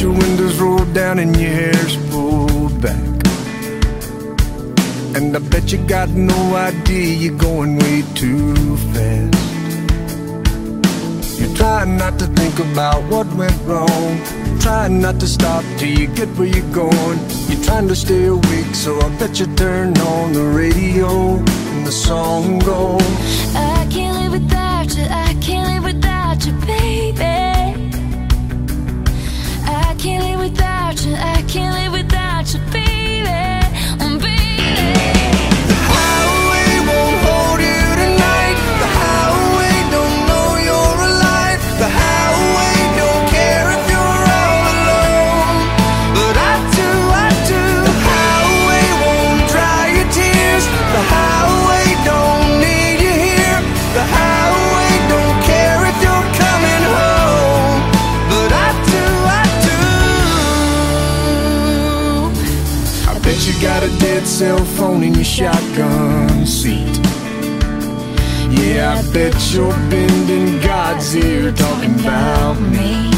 your windows rolled down and your hair's pulled back. And I bet you got no idea you're going way too fast. You're trying not to think about what went wrong. Trying not to stop till you get where you're going. You're trying to stay awake, so I bet you turn on the radio and the song goes. You got a dead cell phone in your shotgun seat. Yeah, I bet you're bending God's ear talking about me.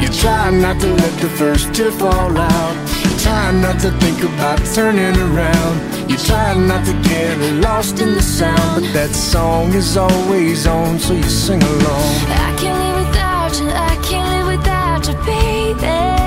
You try not to let the first tear fall out. You try not to think about turning around. You try not to get lost in the sound. But that song is always on, so you sing along. I can't live without you, I can't live without you, baby.